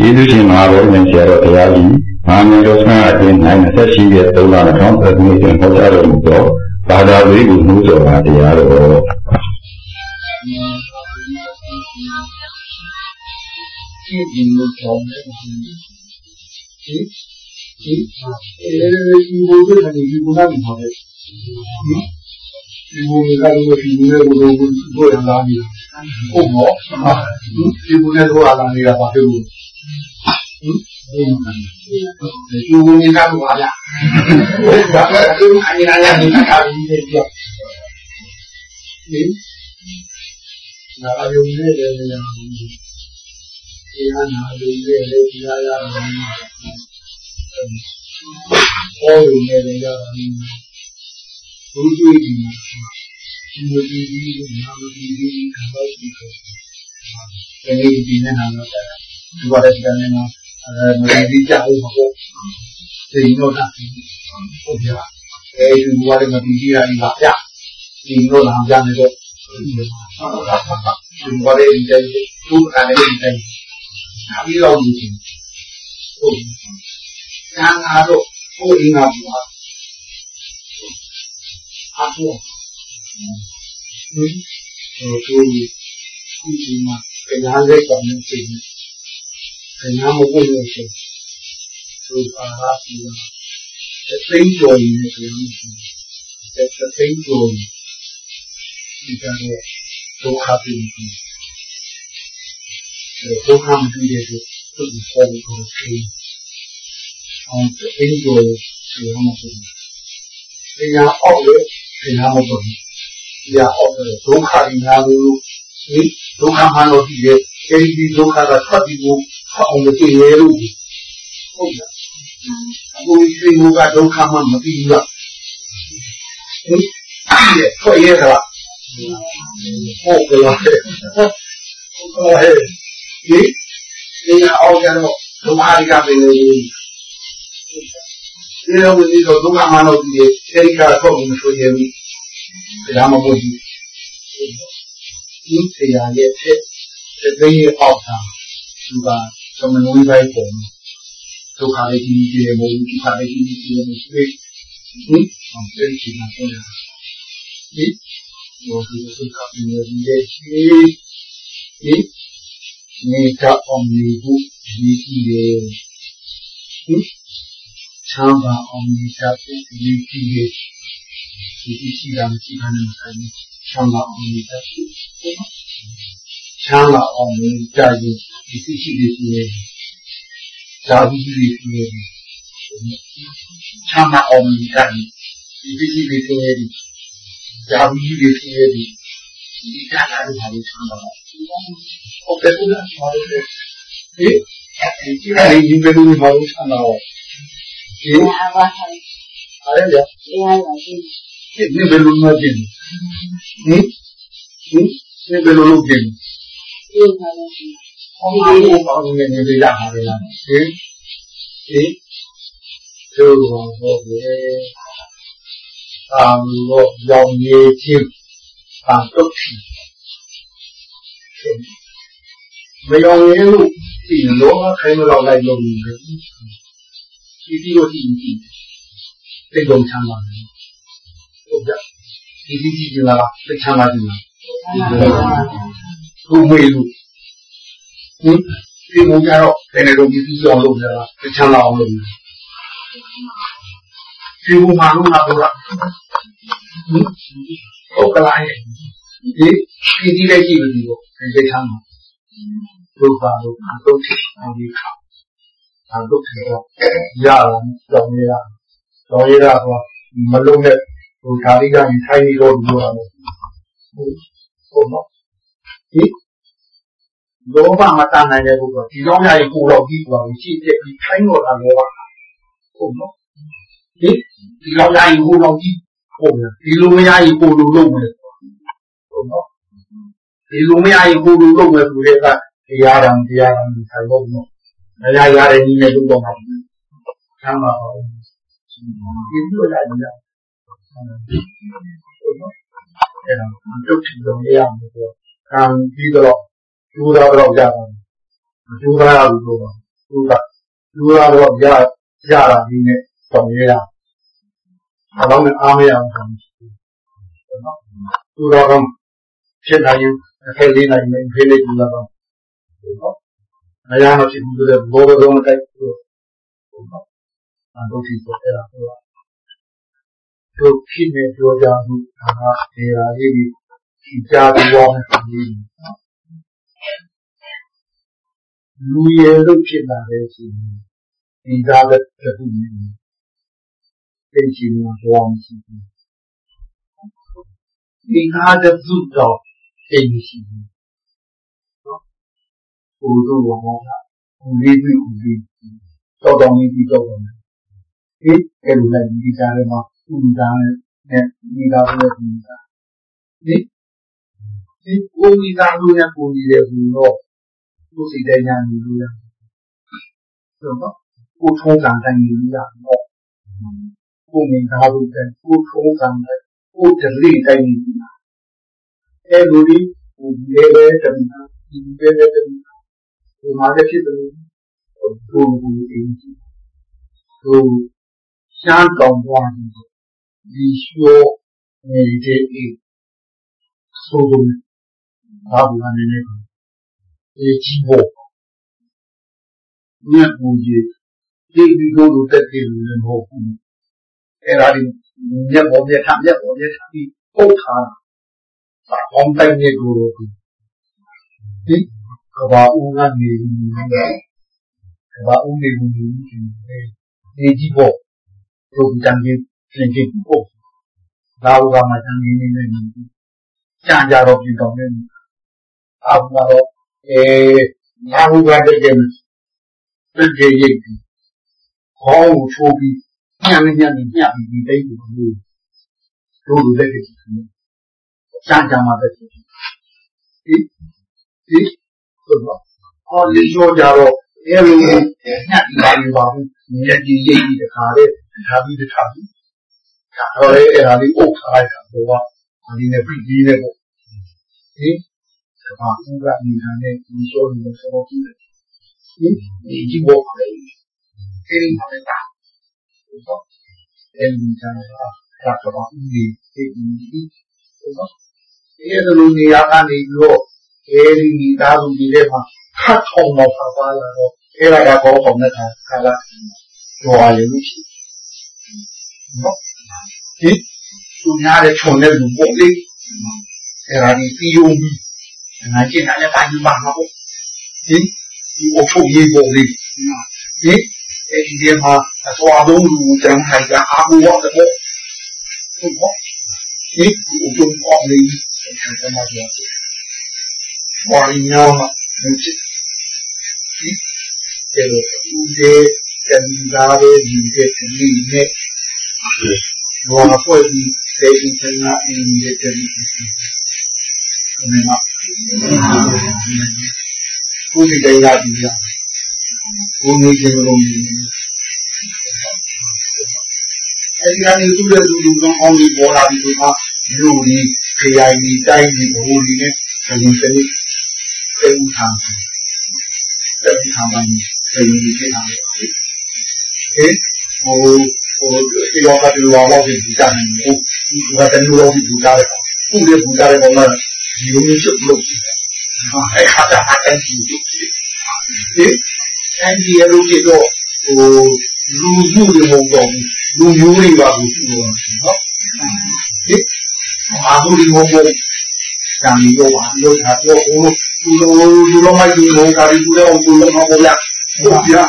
ကျေးဇူးရှင်မဟာဗောဓမြတ်ဆရာတော်ဘုရားကြီးမဟာမင်းတော်ဆန်းအတွင်း၌28ရက်3လ2000ခုနှစ်တွင်ဟောကြားတော်မူသောဘာသာဝေကိုနှိုးဆော်ပါတရားတော်ကြည့်ကြည့်လို့ကြောင်းတယ်ဒီဒီအဲဒီဘုရားကနေဒီဘုရားကိုဟောတယ်ဒီဘုရားကတော့ဒီဘုရားကိုဘုရားလာပြီဟုတ်မောဒီဘုရားကိုလာနေတာပါ လို့ဟင်ဒီဘုရားကတော့ပါလားဒါကဒီအရင်အရင်ကတာပြီးတယ်ပြောဟင်နာယုံနဲ့လည်းဒီဟာနာယုံနဲ့လည်းဒီဟာရမယ်ဟောရုံနဲ့လည်းရတယ်ဘုရားကြီးဒီလိုဒီဒီနာမဒီဒီခံပါစီကိုအဲဒီဒီနဲ့နာမတာ ဒီဘာလဲဒီနဲ့နော်အဲမဒီကြောက်မှာပေါ့ဒီတော့တာဟုတ်ကြအဲဒီဘာလဲမဒီဒီရာကြီးပါဗျဒီတော့လာကြနေတော့ဒီဘာလဲဒီတဲ့သူ့အနေနဲ့ဒီတဲ့ပြီးတော့ဒီဟုတ်ညာငါတော့ဟိုအင်းငါပါအားတော့ဟိုသူခုဒီမှာတရားလေးကောင်းနေပြီ တရားမဟုတ်လို့ရှိရင်သူပါဟာပြီးတော့သိမ်းကြော်နေတယ်ဆိုရင်တဲ့သိမ်းကြော်ဒီကတော့ဒုက္ခပြီးပြီဒုက္ခမပြီးတဲ့သူသူပေါ်ကိုသိအောင်သိမ်းကြော်ဆိုရမှာဆိုတရားအောက်လေတရားမဟုတ်ဘူးရာအောင်ဒုက္ခတွေများလို့ဒီဒုက္ခမှလို့ဒီရဲ့အဲဒီဒုက္ခကထွက်ပြီးဖို့ အောင်လို့သိရဲလို့ဟုတ်လားအခုဒီဘုကဒုက္ခမှမပြီးဘူးလားဟင်အဲ့ထွက်ရဲတာဟုတ်ကဲ့ဟုတ်ကဲ့ဒီဒီအောင်ကြတော့ဒုက္ခတွေကပဲလေဒီလိုဝင်ပြီးတော့ဒုက္ခမှလို့ဒီရဲ့အဲဒီကထွက်ပြီးမဆိုရဘူးတရားမဟုတ်ဘူးဒီဆရာရဲ့ဖြစ်တဲ့ရဲ့အောက်တာသူက သမဏေဝိပိုင်းပုံဒုက္ခလေးကြီးကြီးတယ်မဟုတ်ဘူးဒုက္ခလေးကြီးကြီးတယ်မဟုတ်ဘူးဟင်အောင်တဲ့ချိန်မှာပြောတာဒီဘောဓိသုခပညာရဲ့ ရှိဒီနေကအောင်နေဖို့ဒီကြီးတယ်ဟင်ချမ်းသာအောင်နေစားဖို့ဒီကြီးတယ်ဒီရှိတာမရှိတာနဲ့ဆိုင်ချမ်းသာအောင်နေတာချမ်းသာအောင်နေတာရင်ဒီရှိရှိလေးရှိနေဇာတိလေးရှိနေချမ်းသာအောင်နေတာဒီရှိရှိလေးရှိနေဇာတိလေးရှိနေဒီကလာရတာလေးချမ်းသာဟုတ်တယ်ကွာဟောတယ်ဟေးဒီကလေးဒီဘယ်လိုမှမချမ်းသာဘူးဒီအားပါအဲ့ဒါဒီအားပါရှိဒီဘယ်လိုမှပြင်ဟင်ဟင်ဒီဘယ်လိုလုပ်ပြင် ဒီမှာလည်းဟောဒီလိုပေါ့နေနေရတာလေဟင်ဟင်သူဟောတယ်အာမောရောင်ရည်ချင်းအာတုတ်ချီမယောင်ရည်လို့ဒီလောကခိုင်းတော့လိုက်လို့ဒီဒီလိုဒီဒီသိကုန်ချမ်းပါဟုတ်ကြဒီဒီကြီးလာသိချမ်းပါဒီ ဘုမေလူဟင်ဒီမူကြတော့တကယ်တော့ဒီပြီးအောင်လုပ်ကြတာသိချမ်းလာအောင်လုပ်နေဒီဘုမာလုံးလာတော့ဟင်ဟုတ်ကလားဒီဒီဒီလေးကြည့်လို့ဒီကိုသိချမ်းပါဘုရားတို့အတုတ်အောင်ဒီခါအတုတ်ကတော့ရအောင်ကြောင်းရကြောင်းရတော့မလုံးနဲ့ဟိုဒါလေးကနေထိုင်ပြီးတော့ပြောတာပေါ့ဟုတ်နော် ဒီလောဘမတန်နိုင်တဲ့ဘုရားဒီတော့များရင်ကိုတော့ပြီးသွားပြီရှိတဲ့ဒီထိုင်တော့တာလောဘဟုတ်နော်ဒီဒီတော့များရင်ကိုတော့ပြီးဟုတ်နော်ဒီလိုမရရင်ကိုလိုလုပ်မယ်ဟုတ်နော်ဒီလိုမရရင်ကိုလိုလုပ်မယ်ဆိုတဲ့ကတရားတော်တရားတော်ဒီဆိုင်တော့နော်မရရတဲ့နည်းနဲ့လုပ်တော့မှာဆမ်းပါအောင်ဒီလိုလိုက်ရအဲ့ဒါတုတ်ထီလုံးရရမယ်ဆို ခံပြီးတော့ကျိုးသားတော့ရတာကျိုးသားရဘူးဆိုတော့သူကလူကတော့ရရတာဒီနဲ့ဆောင်ရရအလောင်းနဲ့အားမရအောင်ဆောင်ရှိတယ်နော်သူတော်ကဖြစ်နိုင်ရင်အခဲလေးနိုင်ရင်ဖေးလေးကူလာတော့နော်အရာမဖြစ်ဘူးဆိုတော့ဘောဘောမတိုက်ဘူးနော်အလုပ်ဖြစ်တော့အဲ့ဒါတော့တို့ဖြစ်နေပြောကြမှုဒါကဒေရာလေးကြီး ကြားပြီးတော့မယ်နော်လူရည်လို့ဖြစ်လာတဲ့ဆိုရင်ဒီသားတဲ့တူနေသိချင်မှာဘောင်းရှိတယ်ဒီသားတဲ့သူတော့သိရှိတယ်နော်ဘုရားဘောင်းကဦးလေးပြီးဦးလေးတော့တောင်းပြီးတော့တယ်ဒီအဲ့လိုလည်းဒီသားထဲမှာဦးသားနဲ့ဒီသားနဲ့ဒီသားဒီ ဒီဦးသားလို့ရပူနေတယ်ဆိုတော့ကိုယ်စိတ်တိုင်းညာနေလို့ရဆိုတော့ကိုထုံးစံတိုင်းနေလို့ရတော့ကိုမြင်သားလို့တဲ့ကိုထုံးစံတဲ့ကိုဒလိတိုင်းနေလို့အဲလိုဒီကိုလေပဲတမန်ဒီပဲပဲတမန်ဒီမှာလည်းဖြစ်တယ်ဘုံဘူအင်းကြီးဟိုရှမ်းတောင်သွားပြီးဒီရှိုးနေတဲ့အေးဆိုတော့ ဘာဘူးအနေနဲ့အေးကြီးဖို့မြတ်ဘူကြီးဒီဒီလိုလိုတက်တယ်လို့လည်းမဟုတ်ဘူးအဲ့ဒါဒီမြတ်ဘောမြတ်ထမြတ်ဘောမြတ်ထဒီပုတ်ထားတာဘောင်းတိုင်းနေကိုဒီကဘာဦးကနေကဘာဦးနေဘူးဒီကြီးဖို့ရုပ်တံကြီးပြင်ကြည့်ဖို့ဒါဥကမှာတန်ကြီးနေနေကြံကြတော့ပြည်တော်နေ အာဘတော့အဲနာဟုကတည်းကပြည့်ကြည့်ရိပ်ပြီးခေါင်းကိုချိုးပြီးညံ့ညံ့ညံ့ပြီးဒီတိတ်ကိုလို့တို့လိုလက်ကြည့်တယ်ကြံကြမှာပဲဒီဒီဆိုတော့ဟောလေးရောကြတော့အဲလိုညံ့ပြီးပါနေပါဘူးညက်ကြီးရိပ်ပြီးတခါလေထားပြီးတခါပြီးတော့အဲ့ဒါလေးအုပ်ထားလိုက်တာတော့ဒီနဲ့ပြီးပြီးနဲ့ပေါ့ဟင်က ဘာဦးကနေနဲ့ဒီရှောနေလို့ဆိုတော့ဒီဒီကြီးဘောပါလေအဲ့ဒီမှာလည်းပါဟုတ်အဲ့ဒီကကကဘာဦးဒီဒီဒီဟုတ်အဲ့လိုနေရာကနေပြီးတော့အဲ့ဒီမိသားစုကြီးတွေမှာခတ်ထုံတော့ပါပါလာတော့အဲ့ဒါကတော့ပုံနဲ့ခါခါလာတော်ရလို့ရှိနော်ဒီသူများတဲ့ထုံတဲ့လူပေါ့လေအဲ့ဒါဒီပြီးုံပြီး ငါကျင့်တာလည်းတိုင်းပါမှာပေါ့ဒီဒီအဖို့ရေးပုံလေးဒီအဲ့ဒီဒီမှာအစွာဆုံးလူတန်းထိုင်ကြအာဘူဝတ်တဲ့ဟုတ်ပေါ့ဒီအဖို့ပေါ့လေးဆက်ဆံမှာကြည့်ဘာရင်းရောမှာဒီအဲ့လိုဦးတဲ့တန်လာတဲ့ဒီတဲ့ဒီနဲ့ဘောဖွဲ့ပြီးတဲ့ဒီတန်လာအင်းတဲ့ဒီမှာကို ယ်ဒီတိုင်းလာပြီးရကိုယ်နေခြင်းလုံးအဲဒီကနေသူ့ရဲ့သူလူကောင်းအောင်ဒီပေါ်လာပြီးဒီမှာလူဒီခရိုင်ဒီတိုင်းဒီဘူဒီနဲ့ဒီစနစ်ပြေဦးထားတယ်ပြေထားပါမယ်ဒီဖြစ်တာဟဲ့ဟိုဟိုဒီလောကဒီလောကဒီကြတယ်ဟိုဒီကတည်းကလောကဒီကြတယ်ခုလေးဘူကြတယ်ပေါ်မှာဒီလိုမျိုးချုပ်လို့ အဲဟာတာအန်တီဒီအန်တီရလို့ပြတော့ဟိုလူမှုတွေမဟုတ်တော့လူမျိုးတွေပါလို့ပြောတာနော်ဒီအာဟုဒီမဟုတ်ဘူးတန်ပြီးတော့ဘာလို့သာတော့ဟိုလူလိုလူလိုမိုက်ဒီမောကာရီကူတော့ဘူလုံးမဟုတ်လားဘုရား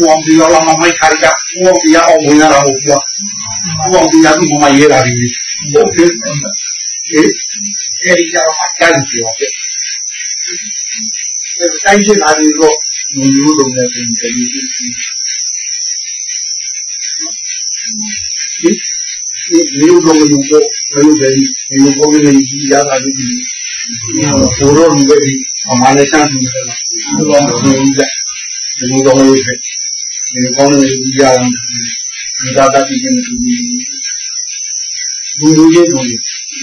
ဘုံဒီရောမမိုက်ခါရကဘုံဒီရောဝင်လာတော့ဘုရားဘုံဒီရောသူ့မရေးတာဒီဘုရား အဲဒီကြောင့်အကြိုက်ပြောတယ်အဲတိုင်းချင်တာဒီတော့မျိုးလုံးနဲ့ပြင်တယ်ဒီဒီမျိုး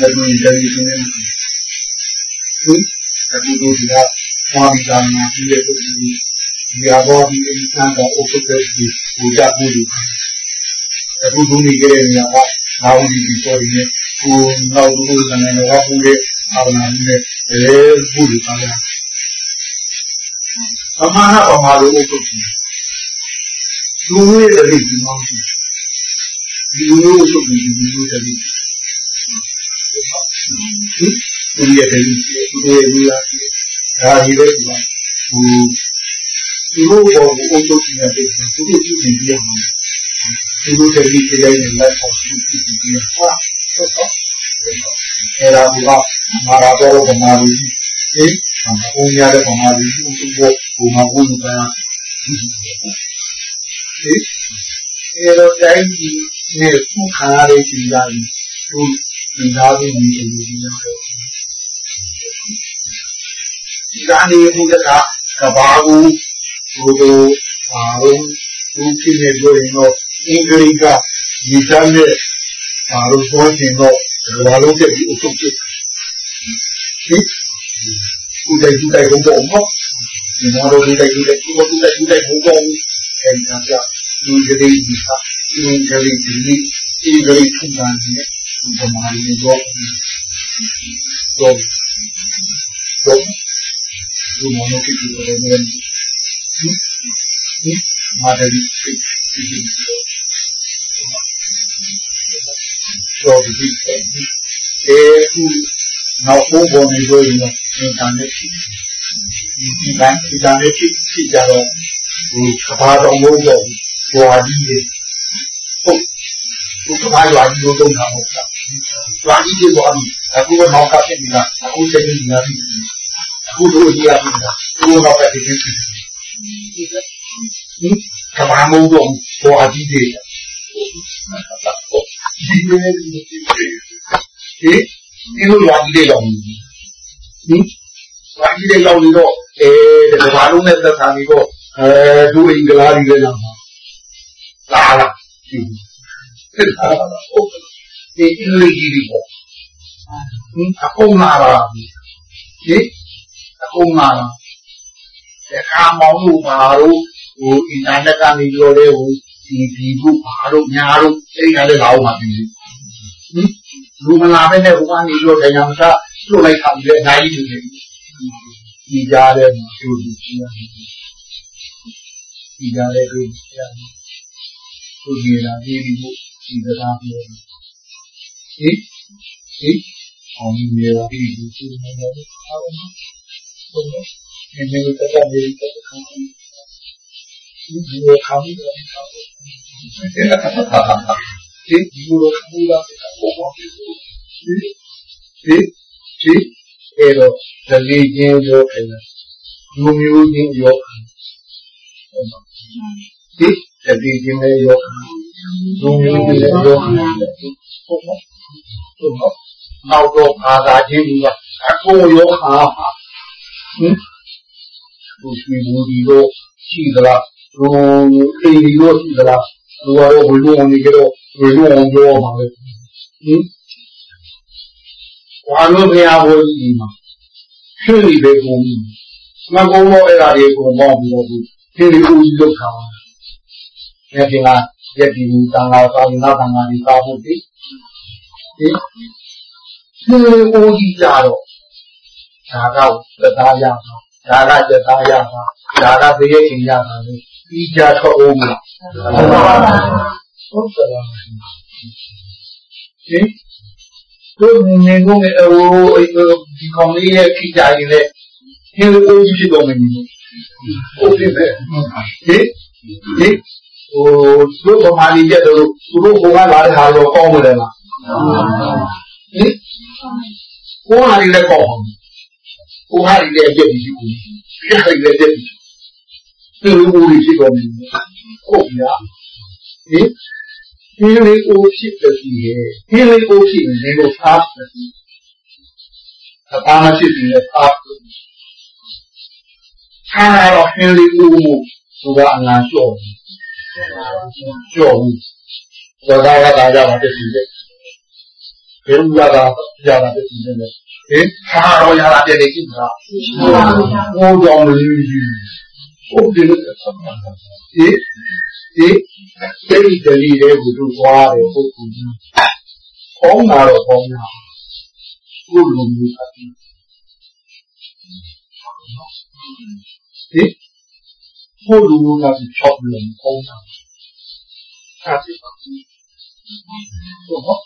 လုံးကိုမျိုးတယ်မျိုးပေါ်နေဒီရတာဒီဘိုးတော်လူတွေအမှလည်းချမ်းသာတယ်ဘောမျိုးကြဒီလိုတော့လို့ဖြစ်ဒီကောင်းနေဒီရအောင်ဒီသာတတိချင်းဒီဘူလူရဲ့ဘုံလည်းဒီတယ်ဒီနေတယ်ဟင်အခုတို့ဒီကဘာမှမကြားနိုင်ဘူးတဲ့ဒီဒီအဘောဒီအစံတော့အုပ်ချုပ်တဲ့ဒီပူဇော်မှုတွေအခုဒုနေကြတဲ့နေရာကဘာဝီဒီပေါ်ရင်းကိုနောက်ဒုကလည်းတော့ပူတဲ့အာနာနဲ့အဲပူတယ်ပါလားအမှားအမှားလို့အုပ်ချုပ်တယ်လူရဲ့တည်းဒီမောင်းတယ်ဒီလိုအုပ်ချုပ်တယ်ဒီလိုတည်း ဒီရဲ့တည်းဒီရဲ့ဒီလားဒါဒီပဲဒီမှာဟိုဒီလိုပေါ်ကိုအုပ်ချုပ်နေတဲ့သူတို့ပြုနေပြရမှာသူတို့တည်းဒီတိုင်းနဲ့လက်ပေါ်ပြုပြုပြီးဟာဟုတ်တော့အဲ့ဒါကမာရာတော်ဗမာလူကြီးဟင်အုံရတဲ့ဗမာလူကြီးသူ့ကိုဘုံမှာဘုံကဟင်အဲ့တော့တိုင်းကြီးနဲ့ခုခါရတဲ့ချိန်တိုင်းသူ ဒီသားလေးနေနေနေတယ်ဒီကနေဘုရားကဘာကိုဘုတို့အာရုံသူဖြစ်နေလို့ရင်တော့အင်္ဂလိပ်ကဒီတမ်းနဲ့အာရုံပေါ်နေတော့ဘာလို့ပြပြီးအုပ်ချုပ်ဖြစ်ဟင်ကုတိုင်ကုတိုင်ဘုံပေါ်မှာဒီမှာတော့ဒီတိုင်ဒီတိုင်ကုကုတိုင်ကုတိုင်ဘုံပေါ်အဲဒီကပြလူကြီးဒီဟာအင်္ဂလိပ်ဒီအင်္ဂလိပ်ထုံးတာနဲ့ ဗမာလူတော့တော့တော့ဒီမောင်ကိတူတယ်နဲ့ဒီဒီမာဒလီဒီဒီတော့ဒီအဲခုနောက်ဘုံပေါ်နေလို့ရင်အင်တာနက်ဖြစ်ဒီဘန်အင်တာနက်ဖြစ်ဖြစ်ကြတော့ဟိုကဘာတော်မို့တော့ဟွာဒီဟုတ်ဟိုကဘာရွာကြီးလို့တော့တာဟုတ်လား ရွာကြီးတွေပေါ်ပြီအခုကမောင်ကဖြစ်နေတာအခုစိတ်ကြီးနေတာဖြစ်အခုတို့ကြီးရနေတာသူတို့တော့ပဲဖြစ်ဖြစ်ဖြစ်ဟင်ကဘာမို့တော့ဟွာကြီးတွေဒီလိုနေဟင်ဒီလိုရွာကြီးတွေတော့ဟင်ရွာကြီးတွေရောက်နေတော့အဲဘာလုံးနဲ့သက်သာနေတော့အဲဒူအင်္ဂလာတွေလည်းလာလာလာဖြစ်တာဟုတ် ဒီအင်္ဂလိပ်ကြီးတွေပေါ့ဟင်အကုန်လာတာဟင်အကုန်လာတာအခါမောင်းလို့ပါတော့ဟိုအင်တာနက်ကနေပြောတဲ့ဟိုဒီဒီဘုဘာတို့ညာတို့အဲ့ဒီကလည်းလာအောင်ပါပြီဟင်လူမလာမဲ့နဲ့ဟိုကနေပြောတယ်ညာမစားလွတ်လိုက်တာပြီးအများကြီးနေတယ်ဒီကြားထဲမှာသူ့လူကြီးရတယ်ဒီကြားထဲသူ့ကြီးရတယ်သူကြီးလာပြီးပြီးဖို့ဒီစကားပြောတယ် ဟင်ဟင်အောင်မြေလာပြီးပြီးသူ့နေတယ်အားလုံးဟုတ်တယ်ဒီလိုတက်တာဒီတက်တာဒီလိုခါမိတယ်ဒီလိုခါမိတာဘောဘောဒီဒီဒီအဲ့တော့ဒလီချင်းရောအဲ့ဒါလူမျိုးချင်းရောဒီဒလီချင်းလည်းရောလူမျိုးချင်းလည်းရောဟုတ်ဟုတ် ဟုတ်နောက်တော့ဘာသာချင်းကအကုန်ရောခါပါဟင်သူရှိဘူးဒီတော့ရှိသလားသူအိမ်ဒီတော့ရှိသလားသူကတော့ဘယ်လိုနေကြတော့ဘယ်လိုအောင်ပြောမှာလဲဟင်ဘာလို့ဘုရားဟောကြီးမှာရှင်းနေပဲပုံကြီးမကုန်းတော့အဲ့ဒါတွေပုံပေါင်းပြီးတော့ဒီဒီဦးကြီးလောက်ထားတာ။ဒီကရက်ဒီတန်ခါသာနာတန်ခါဒီသာဖို့ ဒီဒီဒီဦးကြီးကြတော့ဒါကသက်သားရမှာဒါကသက်သားရမှာဒါကတရေခင်ရမှာလေပြီးကြတော့ဦးမှာဟုတ်ပါလားဟင်တို့နေကုန်အဝဒီကောင်လေးရဲ့ခိကြရင်လည်းဒီလိုကိုကြီးဖြစ်တော့မယ်ဟုတ်ပြီပဲဟင်ဟင်ဟိုတို့ဗမာလေးပြတ်တော့သူတို့ဘုံကလာတဲ့ဟာတော့ကောင်းမလဲလား ဟင်ကိုဟာလေးလည်းကောင်းကိုဟာလေးလည်းပြည့်ပြီကိုပြည့်လည်းပြည့်ပြီသူတို့ကိုဖြစ်တော့မယ်ဟုတ်ပြီလားဟင်ဒီလေးကိုဖြစ်တယ်ကြီးရဲ့ဒီလေးကိုဖြစ်နေလို့သားတယ်အပါမဖြစ်နေတယ်သားထားတော့ဟင်းလေးကိုဆိုတာအနာလျှော့လျှော့ဘူးသောတာဝတ္တရမှာဖြစ်နေတယ် ဘယ်လိုရတာရတာဖြစ်နေတယ်ဟင်ထားတော့ရတာတည်းနေကြည့်မလားဟိုကြောင့်လေးကြီးဟဟုတ်တယ်လို့ဆက်မှာဒီဒီဒီတလီတွေကိုသူသွားတယ်ပုဂ္ဂိုလ်ကြီးပေါင်းတာတော့ပေါင်းတာကိုလူမျိုးအတိဒီကိုလူမျိုးကချောက်လို့ပေါင်းတာအဲ့ဒီပါ ဟုတ်ဟုတ်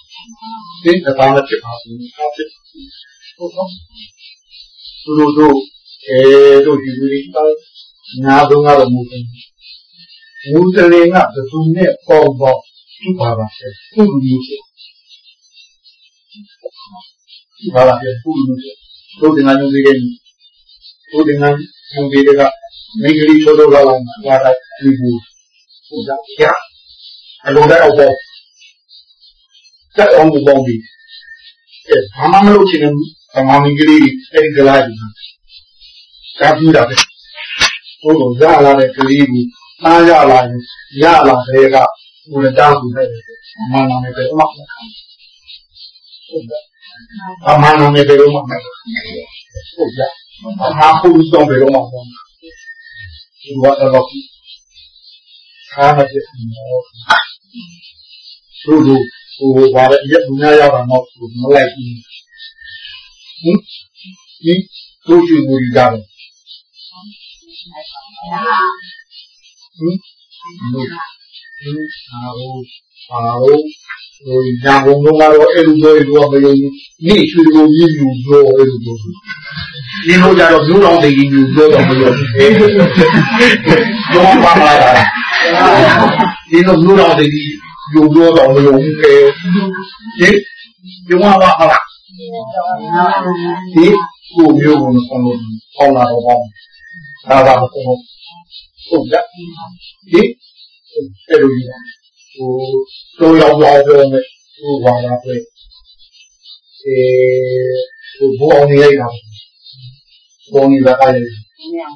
ဒီကဘာမှဖြစ်ပါဘူးဟုတ်ဖြစ်ဟုတ်ဟုတ်သူတို့တို့အဲတို့ဒီလူတွေညာဆုံးကတော့မဟုတ်ဘူးမူစလင်ကဘသူနဲ့ပေါ်ပေါ်သူ့ပါပါဆက်သူ့လူမျိုးဖြစ်သူ့ပါပါဆက်သူ့လူမျိုးဖြစ်တို့တင်ငါညွှန်ပေးခဲ့တို့တင်ငါညွှန်ပေးတဲ့ကမိဂရီချိုးတော့လာလာလာတာဒီဘူးဟုတ်ကြရအလုံးတော့ပေါ့ တက်အောင်ဘူးပေါင်းပြီးအဲဘာမှမလုပ်ချင်ဘူးဗမာမိဂရီအဲ့ဒီကလာကြီးဒါပြူတာပဲဘုလိုရလာတဲ့ကလေးကိုသားရလာရင်ရလာတဲ့ကဘုရတောင်းပြီးတယ်မန္တမေပဲမှတ်ဟုတ်တယ်အမှန်နာမေပဲမှတ်ဟုတ်ကြအမှားဖို့ဆုံးပဲမှတ်ဒီဘာတော့ခါမဖြစ်ဘူးသူတို့ ဟိုဘာလဲရက်ဘူးများရတာတော့မလိုက်ဘူးဟင်ဒီတို့ရှိဘူးကြတယ်ဟင်ဟင်ဟာလို့ဟာလို့ဟိုညာဘုံကတော့အဲ့လိုမျိုးတွေတော့မယုံဘူးနေ့ရွှေလိုကြီးယူပြောအဲ့လိုမျိုးဒီလိုကြတော့မျိုးတော်တည်ကြီးယူပြောတော့မယုံဘူးတော့ပါမလာတာဒီလိုမျိုးတော်တည်ကြီး ယူပြောတော့မယုံဘူးကဲဒီဒီမှာပါဟာဒီကိုမျိုးကိုဆုံးလို့ပေါလာတော့ပေါ့ဒါပါဘုံဟုတ်ကြဒီအဲ့လိုကြီးဟိုတော့ရောက်သွားတယ်နဲ့ဟိုဘာလာပဲအဲဟိုဘောင်းနေလိုက်တာဘောင်းနေတာအဲ့ဒါ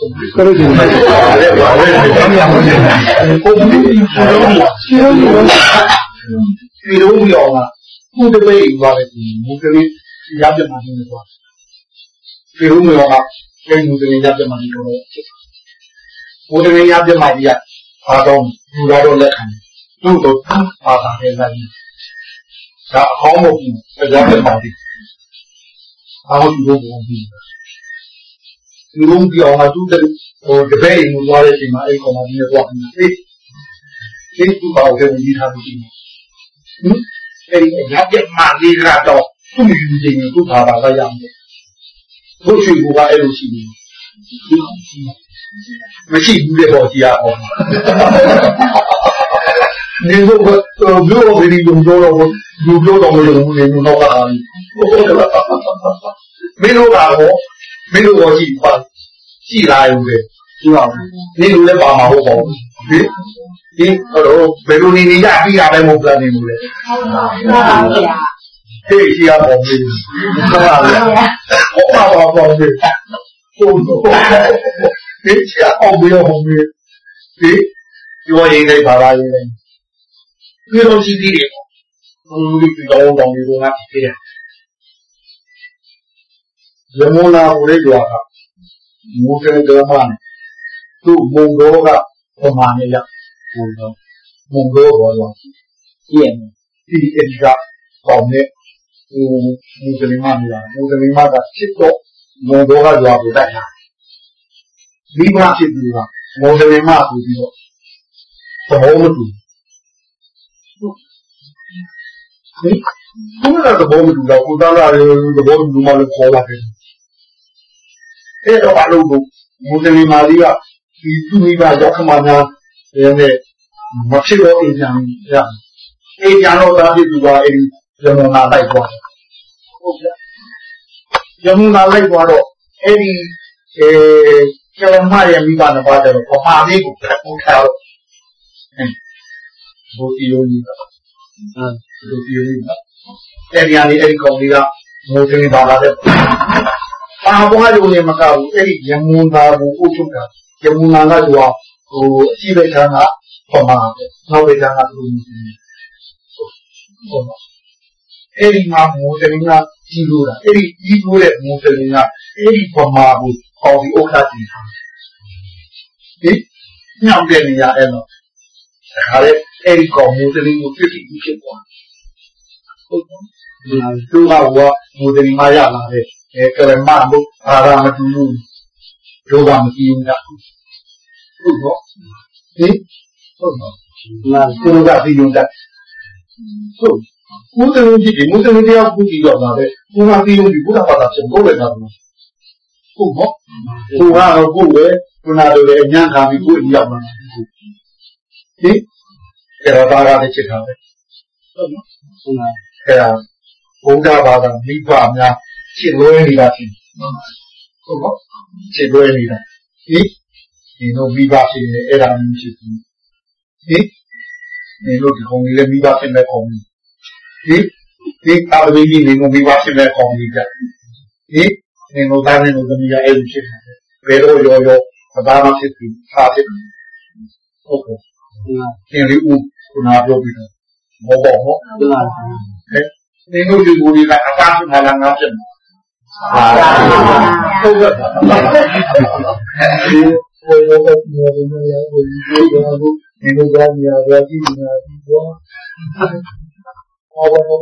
ကလေးတွေလည်းဘာလဲဘာလဲဘာမှမလုပ်ဘူးကိုယ်ကရှိတော့ရှိတော့ရှိတော့ပြောတာခုတပိတ်သွားတယ်မူကလေးရပြမှာနေတော့ရှိတော့ပြောတာကျင်းမှုတွေရပြမှာနေတော့ဘုဒ္ဓရေရပြမှာကြီးကဘာတော့လူလာတော့လက်ခံသူ့တော့ပါတာလေလာကြီးဒါအကောင်းမဟုတ်ဘူးရပြမှာကြီးဘာလို့ဒီလိုပုံ ပြီးဒီလိုပြောင်းလာသူ့တဲ့ဟိုတပည့်ရင်သွားတဲ့အချိန်မှာအဲ့ကောင်မကြီးကတော့အေးဒီသူ့ဘောက်ကိုကြီးထားပြီးဟင်အဲ့ဒီရပြမှာလေးကတော့သူ့ယူခြင်းကိုသူ့ဘာသာလိုက်ရမယ်ဘုရှိကူကအဲ့လိုရှိနေမရှိဘူးလေပေါ့ကြီးအောင်နေတော့မြို့ဘယ်ဒီလိုပြောတော့လူပြောတော့မလို့ဘူးလေမြို့တော့ကအားမင်းတို့ကတော့ မင်းတို့ရောကြည့်ပါကြည့်လာရုံပဲကြည့်ပါဦးနေလူလည်းပါမှာဟုတ်ပါဘူးဟင်ဒီတော့ဘယ်လိုနေနေကြပြီးရမယ်မဟုတ်လားနေလို့လေဟုတ်ပါဘူးဟေးရှိရပါဘူးဟုတ်ပါဘူးဟုတ်ပါပါပါဘူးဟုတ်တော့ဒီချာအောင်ပြီးတော့ဟုတ်ပြီဒီပြောရင်လည်းပါလာရင်ပြီးတော့ရှိသေးတယ်ဟိုဒီတော့တောင်းပြီးတော့ငါပြေးတယ်ရမနာဦးလေးကြွားကမူတယ်ကမန်သူ့မုံတော်ကပမာဏရမုံတော်မုံတော်ဘောတော့ပြည့်ဒီအကြကောင်းတဲ့ဟိုမူစလင်မများမူစ လင်မကဖြစ်တော့မုံတော်ကကြွားကိုတိုက်တာမိဘဖြစ်ပြီးတော့မုံစလင်မဆိုပြီးတော့သဘောမတူဟင်ဘုရားသဘောမတူတော့ကိုသားလာရေသဘောမတူမှလည်းခေါ်လာတယ် အဲ့တော့ဘာလို့မူစလင်မာကြီးကဒီသူမိဘရောက်ခမနာရဲ့မဖြစ်တော့အိမ်ပြန်ရအိမ်ပြန်တော့သားဖြစ်သူကအိမ်ရမနာလိုက်သွားဟုတ်ကဲ့ရမနာလိုက်သွားတော့အဲ့ဒီအဲကျလမရဲ့မိဘနှစ်ပါးတော့ပမာလေးကိုဖတ်ဖို့ထားတော့ဘုတီယိုကြီးကအဲဘုတီယိုကြီးကအဲ့ဒီအနေအဲ့ဒီကောင်လေးကမူစလင်ဘာသာတဲ့ ပါဘွားလူနေမကဘူးအဲ့ဒီယမုန်သာကိုအုပ်ချုပ်တာယမုန်သာကသူကဟိုအရှိပဲချမ်းကပမာပဲနောက်ပဲချမ်းကသူဟုတ်ပါအဲ့ဒီမှာမူစလင်ကကြီးလို့တာအဲ့ဒီကြီးလို့တဲ့မူစလင်ကအဲ့ဒီပမာကိုပေါ်ပြီးဥက္ကဋ္ဌတည်ထားဟင်ညောင်းတဲ့နေရာအဲ့တော့ဒါလည်းအဲ့ဒီကောင်မိုးတလင်းကိုဖြစ်ပြီးဖြစ်သွားဟုတ်ကဲ့သူကဟောမိုးတလင်းမရလာတဲ့ အဲကလမလို့အာရမတူဘူးယောဂမကြည့်ဘူးကဟုတ်တော့ဟင်ဟုတ်တော့နာသူကပြီးရုံတက်ဟုတ်ကိုယ်တည်းကြည့်ဒီမိုးတလင်းတရားကိုကြည့်တော့လာတဲ့ကိုယ်ကပြီးရုံဒီဘုရားဘာသာဖြစ်ကိုယ်လည်းတာဘူးဟုတ်တော့သူကတော့ကိုယ်ပဲခုနလိုလေအညာခံပြီးကိုယ်ရောက်လာဟင်အဲ့တော့ဒါကလည်းချက်ထားပဲဟုတ်နော်ဟုတ်လားအဲ့ဒါဘုရားဘာသာမိဘများ ရှင်းလွဲနေတာဖြစ်ဟုတ်နော်ရှင်းလွဲနေတာဟင်ဒီလိုမိဘဖြစ်နေအဲ့ဒါမျိုးဖြစ်ဘူးဟင်ဒီလိုဒီကောင်လေးလည်းမိဘဖြစ်မဲ့ကောင်ကြီးဟင်ဒီအာဘိကြီးနေကိုမိဘဖြစ်မဲ့ကောင်ကြီးကြဟင်နေကိုသားနေကိုသမီးရအဲ့လိုဖြစ်နေတယ်ဘယ်တော့ရောရောဘာမှဖြစ်ပြီးအားဖြစ်ဟုတ်ကဲ့သင်လေးဦးခုနပြောပြီးတော့ဘောဘောဟောဟဲ့နေတို့ဒီဘူရီကအတားမှလာငါဖြစ်မှာ ဟုတ်ကဲ့ဒီဘယ်လိုပဲနေနေရဘယ်လိုလဲနေလို့ကြာနေရကြည့်နေရပြီးတော့ဟောဘောဘော